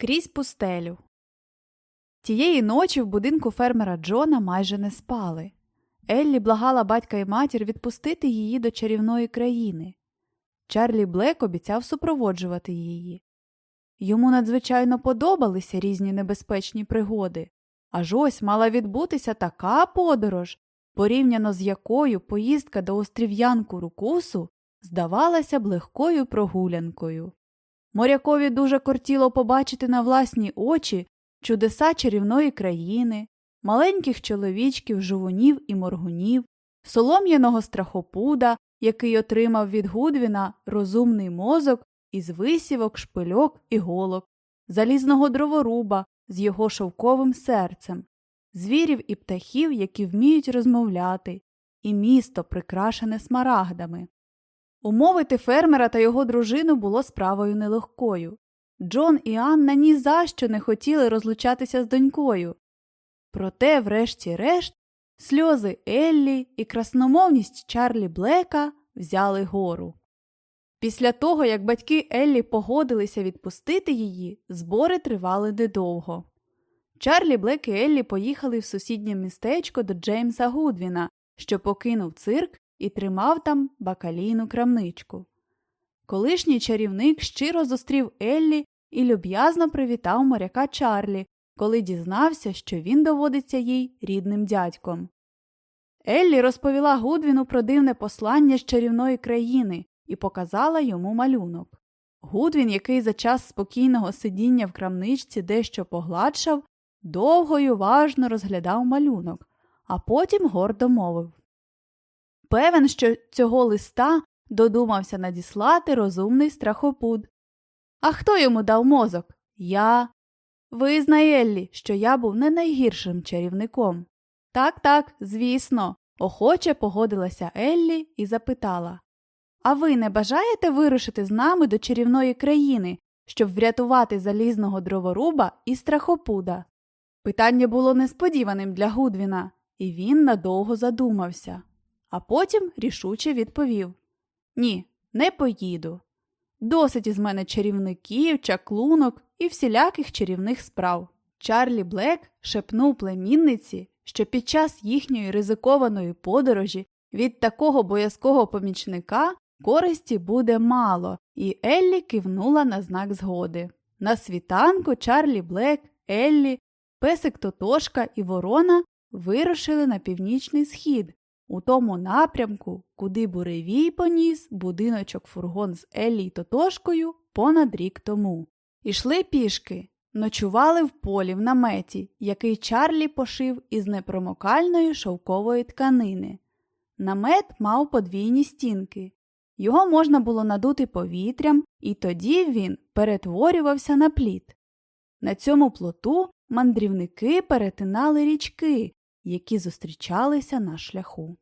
Крізь пустелю. Тієї ночі в будинку фермера Джона майже не спали. Еллі благала батька і матір відпустити її до чарівної країни. Чарлі Блек обіцяв супроводжувати її. Йому надзвичайно подобалися різні небезпечні пригоди, аж ось мала відбутися така подорож, порівняно з якою поїздка до острів'янку Рукусу здавалася б легкою прогулянкою. Морякові дуже кортіло побачити на власні очі чудеса чарівної країни, маленьких чоловічків, жувунів і моргунів, солом'яного страхопуда, який отримав від Гудвіна розумний мозок із висівок, шпильок і голок, залізного дроворуба з його шовковим серцем, звірів і птахів, які вміють розмовляти, і місто, прикрашене смарагдами. Умовити фермера та його дружину було справою нелегкою. Джон і Анна ні за що не хотіли розлучатися з донькою. Проте, врешті-решт, сльози Еллі і красномовність Чарлі Блека взяли гору. Після того, як батьки Еллі погодилися відпустити її, збори тривали недовго. Чарлі Блек і Еллі поїхали в сусіднє містечко до Джеймса Гудвіна, що покинув цирк і тримав там бакалійну крамничку. Колишній чарівник щиро зустрів Еллі і люб'язно привітав моряка Чарлі, коли дізнався, що він доводиться їй рідним дядьком. Еллі розповіла Гудвіну про дивне послання з чарівної країни і показала йому малюнок. Гудвін, який за час спокійного сидіння в крамничці дещо погладшав, довго й уважно розглядав малюнок, а потім гордо мовив Певен, що цього листа додумався надіслати розумний страхопуд. А хто йому дав мозок? Я. Визнай, Еллі, що я був не найгіршим чарівником. Так, так, звісно, охоче погодилася Еллі і запитала А ви не бажаєте вирушити з нами до чарівної країни, щоб врятувати залізного дроворуба і страхопуда? Питання було несподіваним для Гудвіна, і він надовго задумався, а потім рішуче відповів Ні, не поїду. Досить із мене чарівників, чаклунок і всіляких чарівних справ. Чарлі Блек шепнув племінниці, що під час їхньої ризикованої подорожі від такого боязкого помічника користі буде мало, і Еллі кивнула на знак згоди. На світанку Чарлі Блек, Еллі, Песик Тотошка і Ворона вирушили на північний схід, у тому напрямку, куди буревій поніс будиночок фургон з Еллі Тотошкою понад рік тому. Ішли пішки, ночували в полі в наметі, який Чарлі пошив із непромокальної шовкової тканини. Намет мав подвійні стінки. Його можна було надути повітрям, і тоді він перетворювався на плід. На цьому плоту мандрівники перетинали річки, які зустрічалися на шляху.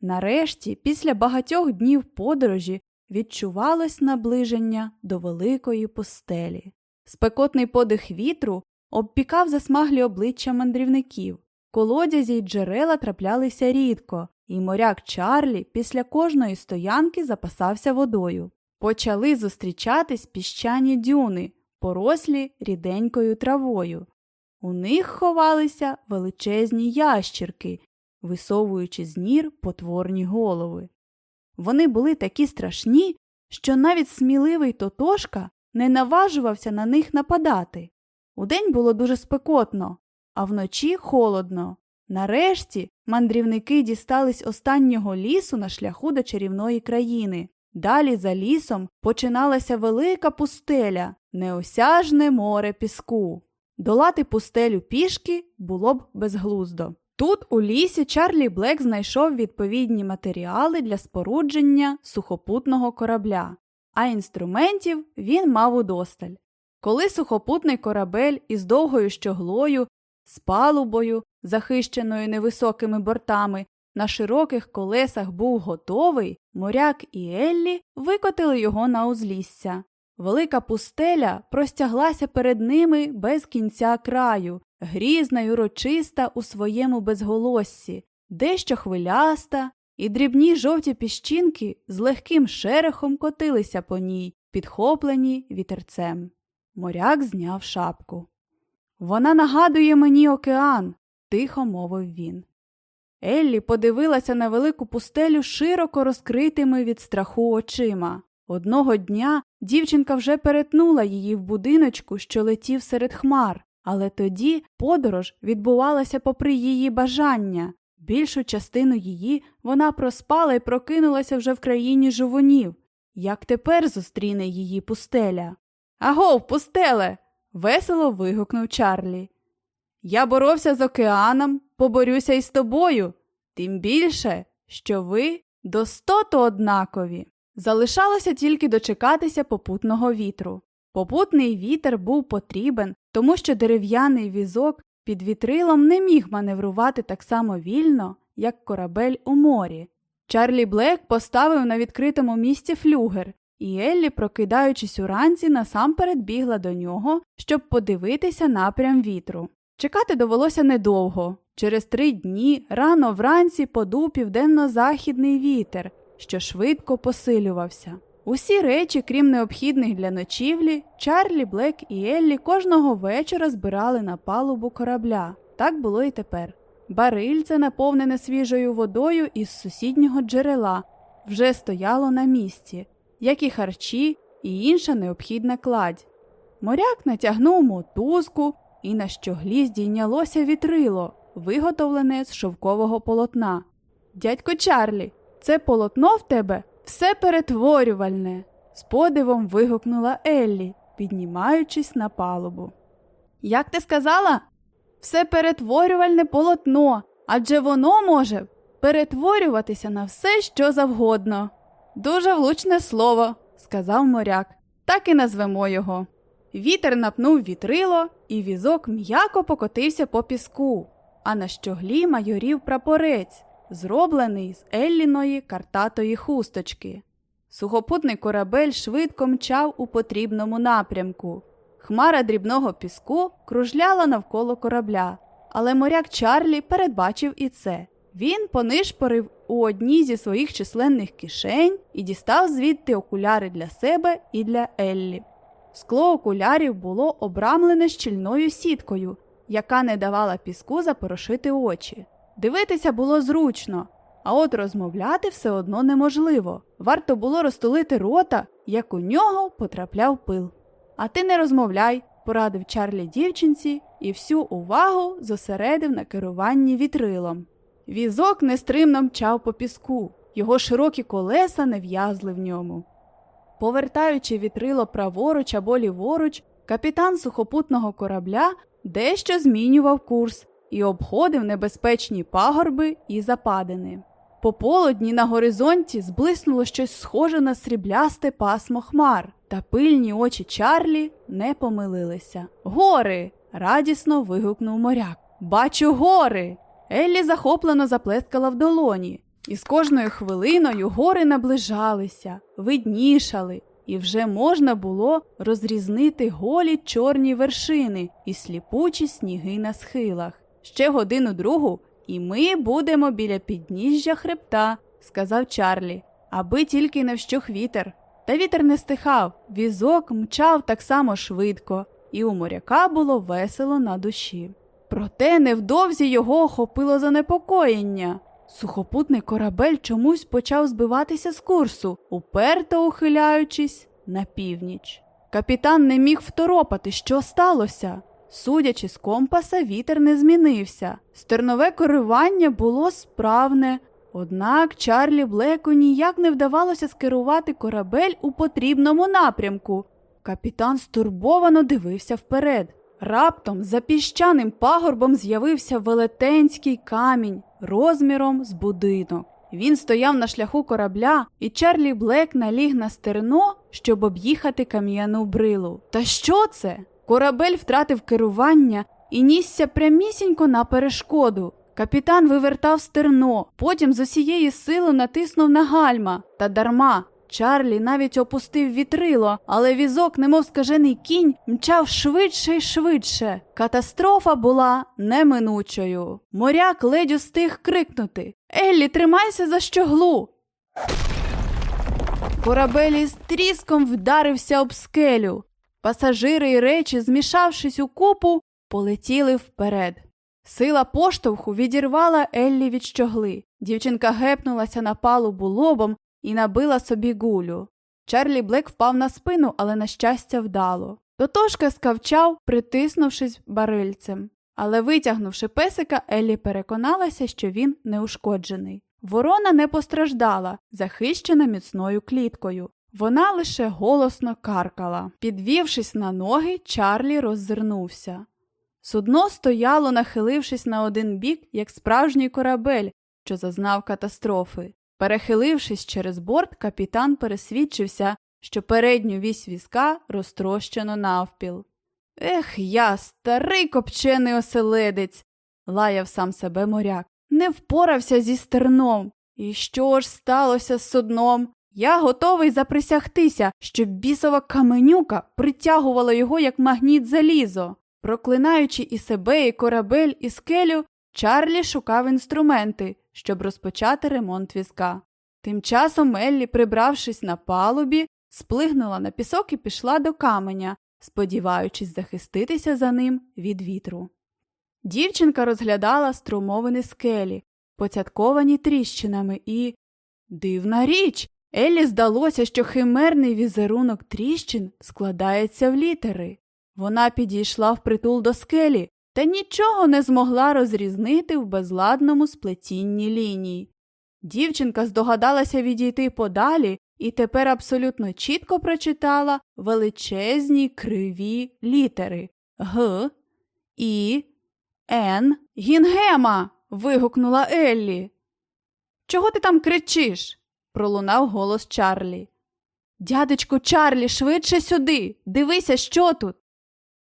Нарешті, після багатьох днів подорожі, відчувалось наближення до великої пустелі. Спекотний подих вітру обпікав засмаглі обличчя мандрівників, колодязі й джерела траплялися рідко, і моряк Чарлі після кожної стоянки запасався водою. Почали зустрічатись піщані дюни, порослі ріденькою травою. У них ховалися величезні ящірки, висовуючи з нір потворні голови. Вони були такі страшні, що навіть сміливий Тотошка не наважувався на них нападати. Удень було дуже спекотно, а вночі холодно. Нарешті мандрівники дістались останнього лісу на шляху до чарівної країни. Далі за лісом починалася велика пустеля, неосяжне море піску. Долати пустелю пішки було б безглуздо. Тут у лісі Чарлі Блек знайшов відповідні матеріали для спорудження сухопутного корабля, а інструментів він мав удосталь. Коли сухопутний корабель із довгою щоглою, з палубою, захищеною невисокими бортами, на широких колесах був готовий, моряк і Еллі викотили його на узлісся. Велика пустеля простяглася перед ними без кінця краю, грізна й урочиста у своєму безголоссі, дещо хвиляста, і дрібні жовті піщинки з легким шерехом котилися по ній, підхоплені вітерцем. Моряк зняв шапку. Вона нагадує мені океан, тихо мовив він. Еллі подивилася на велику пустелю широко розкритими від страху очима. Одного дня дівчинка вже перетнула її в будиночку, що летів серед хмар, але тоді подорож відбувалася попри її бажання. Більшу частину її вона проспала і прокинулася вже в країні жовунів. Як тепер зустріне її пустеля? Агов, пустеле. весело вигукнув Чарлі. Я боровся з океаном, поборюся із тобою, тим більше, що ви достото однакові. Залишалося тільки дочекатися попутного вітру. Попутний вітер був потрібен, тому що дерев'яний візок під вітрилом не міг маневрувати так само вільно, як корабель у морі. Чарлі Блек поставив на відкритому місці флюгер, і Еллі, прокидаючись уранці, насамперед бігла до нього, щоб подивитися напрям вітру. Чекати довелося недовго. Через три дні рано вранці подув південно-західний вітер, що швидко посилювався. Усі речі, крім необхідних для ночівлі, Чарлі, Блек і Еллі кожного вечора збирали на палубу корабля. Так було і тепер. Барильце, наповнене свіжою водою із сусіднього джерела, вже стояло на місці, як і харчі і інша необхідна кладь. Моряк натягнув мотузку, і на щоглі здійнялося вітрило, виготовлене з шовкового полотна. Дядько Чарлі, це полотно в тебе все перетворювальне, з подивом вигукнула Еллі, піднімаючись на палубу. Як ти сказала? Все перетворювальне полотно, адже воно може перетворюватися на все, що завгодно. Дуже влучне слово, сказав моряк, так і назвемо його. Вітер напнув вітрило, і візок м'яко покотився по піску, а на щоглі майорів прапорець, зроблений з Елліної картатої хусточки. Сухопутний корабель швидко мчав у потрібному напрямку. Хмара дрібного піску кружляла навколо корабля, але моряк Чарлі передбачив і це. Він понишпорив у одній зі своїх численних кишень і дістав звідти окуляри для себе і для Еллі. Скло окулярів було обрамлене щільною сіткою, яка не давала піску запорошити очі. Дивитися було зручно, а от розмовляти все одно неможливо. Варто було розтулити рота, як у нього потрапляв пил. А ти не розмовляй, порадив Чарлі дівчинці і всю увагу зосередив на керуванні вітрилом. Візок нестримно мчав по піску, його широкі колеса не в'язли в ньому. Повертаючи вітрило праворуч або ліворуч, капітан сухопутного корабля дещо змінював курс і обходив небезпечні пагорби і западини. По полудні на горизонті зблиснуло щось схоже на сріблясте пасмо хмар, та пильні очі Чарлі не помилилися. Гори! радісно вигукнув моряк. Бачу гори! Еллі захоплено заплескала в долоні, і з кожною хвилиною гори наближалися, виднішали, і вже можна було розрізнити голі чорні вершини і сліпучі сніги на схилах. Ще годину другу, і ми будемо біля підніжжя хребта, сказав Чарлі, аби тільки не вщух вітер. Та вітер не стихав, візок мчав так само швидко, і у моряка було весело на душі. Проте невдовзі його охопило занепокоєння. Сухопутний корабель чомусь почав збиватися з курсу, уперто ухиляючись на північ. Капітан не міг второпати, що сталося. Судячи з компаса, вітер не змінився. Стернове коривання було справне, однак Чарлі Блеку ніяк не вдавалося скерувати корабель у потрібному напрямку. Капітан стурбовано дивився вперед. Раптом за піщаним пагорбом з'явився велетенський камінь розміром з будинок. Він стояв на шляху корабля, і Чарлі Блек наліг на стерно, щоб об'їхати кам'яну брилу. Та що це? Корабель втратив керування і нісся прямісінько на перешкоду. Капітан вивертав стерно, потім з усієї сили натиснув на гальма та дарма. Чарлі навіть опустив вітрило, але візок, немов скажений кінь, мчав швидше й швидше. Катастрофа була неминучою. Моряк ледь устиг крикнути Еллі, тримайся за щоглу. Корабель із тріском вдарився об скелю. Пасажири й речі, змішавшись у купу, полетіли вперед. Сила поштовху відірвала Еллі від щогли. Дівчинка гепнулася на палубу лобом і набила собі гулю. Чарлі Блек впав на спину, але, на щастя, вдало. Тотошка скавчав, притиснувшись барильцем. Але, витягнувши песика, Еллі переконалася, що він неушкоджений. Ворона не постраждала, захищена міцною кліткою. Вона лише голосно каркала. Підвівшись на ноги, Чарлі роззирнувся. Судно стояло, нахилившись на один бік, як справжній корабель, що зазнав катастрофи. Перехилившись через борт, капітан пересвідчився, що передню вісь візка розтрощено навпіл. Ех, я, старий копчений оселедець, лаяв сам себе моряк. Не впорався зі стерном. І що ж сталося з судном? Я готовий заприсягтися, що бісова каменюка притягувала його, як магніт залізо. Проклинаючи і себе, і корабель, і скелю, Чарлі шукав інструменти, щоб розпочати ремонт візка. Тим часом Еллі, прибравшись на палубі, сплигнула на пісок і пішла до каменя, сподіваючись захиститися за ним від вітру. Дівчинка розглядала струмовини скелі, поцятковані тріщинами, і. Дивна річ! Еллі здалося, що химерний візерунок тріщин складається в літери. Вона підійшла впритул до скелі та нічого не змогла розрізнити в безладному сплетінні ліній. Дівчинка здогадалася відійти подалі і тепер абсолютно чітко прочитала величезні криві літери Г, І, Н. Гінгема. вигукнула Еллі. Чого ти там кричиш? Пролунав голос Чарлі. Дядечку Чарлі, швидше сюди. Дивися, що тут.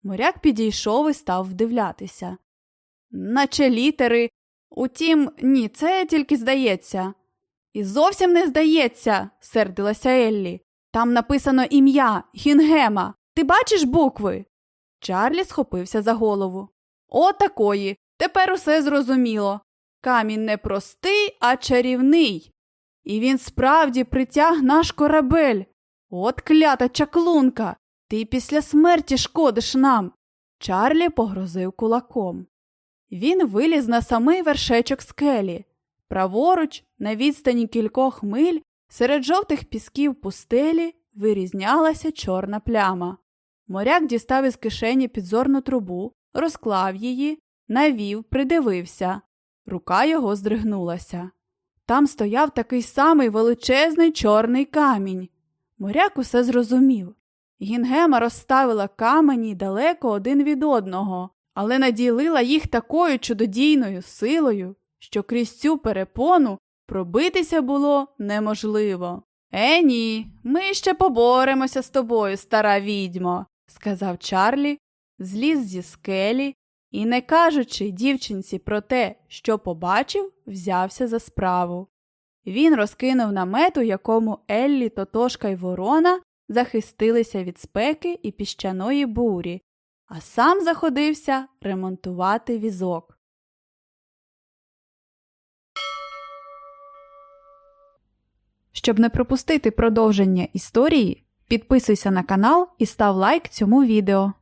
Моряк підійшов і став вдивлятися. Наче літери. Утім, ні, це тільки здається. І зовсім не здається, сердилася Еллі. Там написано ім'я Гінгема. Ти бачиш букви? Чарлі схопився за голову. О, такої. Тепер усе зрозуміло. Камінь не простий, а чарівний. І він справді притяг наш корабель. От клята чаклунка. Ти після смерті шкодиш нам. Чарлі погрозив кулаком. Він виліз на самий вершечок скелі. Праворуч, на відстані кількох миль, серед жовтих пісків пустелі вирізнялася чорна пляма. Моряк дістав із кишені підзорну трубу, розклав її, навів, придивився. Рука його здригнулася. Там стояв такий самий величезний чорний камінь. Моряк усе зрозумів. Гінгема розставила камені далеко один від одного, але наділила їх такою чудодійною силою, що крізь цю перепону пробитися було неможливо. Е, ні, ми ще поборемося з тобою, стара відьмо, сказав Чарлі, зліз зі скелі і, не кажучи дівчинці про те, що побачив, взявся за справу. Він розкинув намет, у якому Еллі, Тотошка й Ворона захистилися від спеки і піщаної бурі, а сам заходився ремонтувати візок. Щоб не пропустити продовження історії, підписуйся на канал і став лайк цьому відео.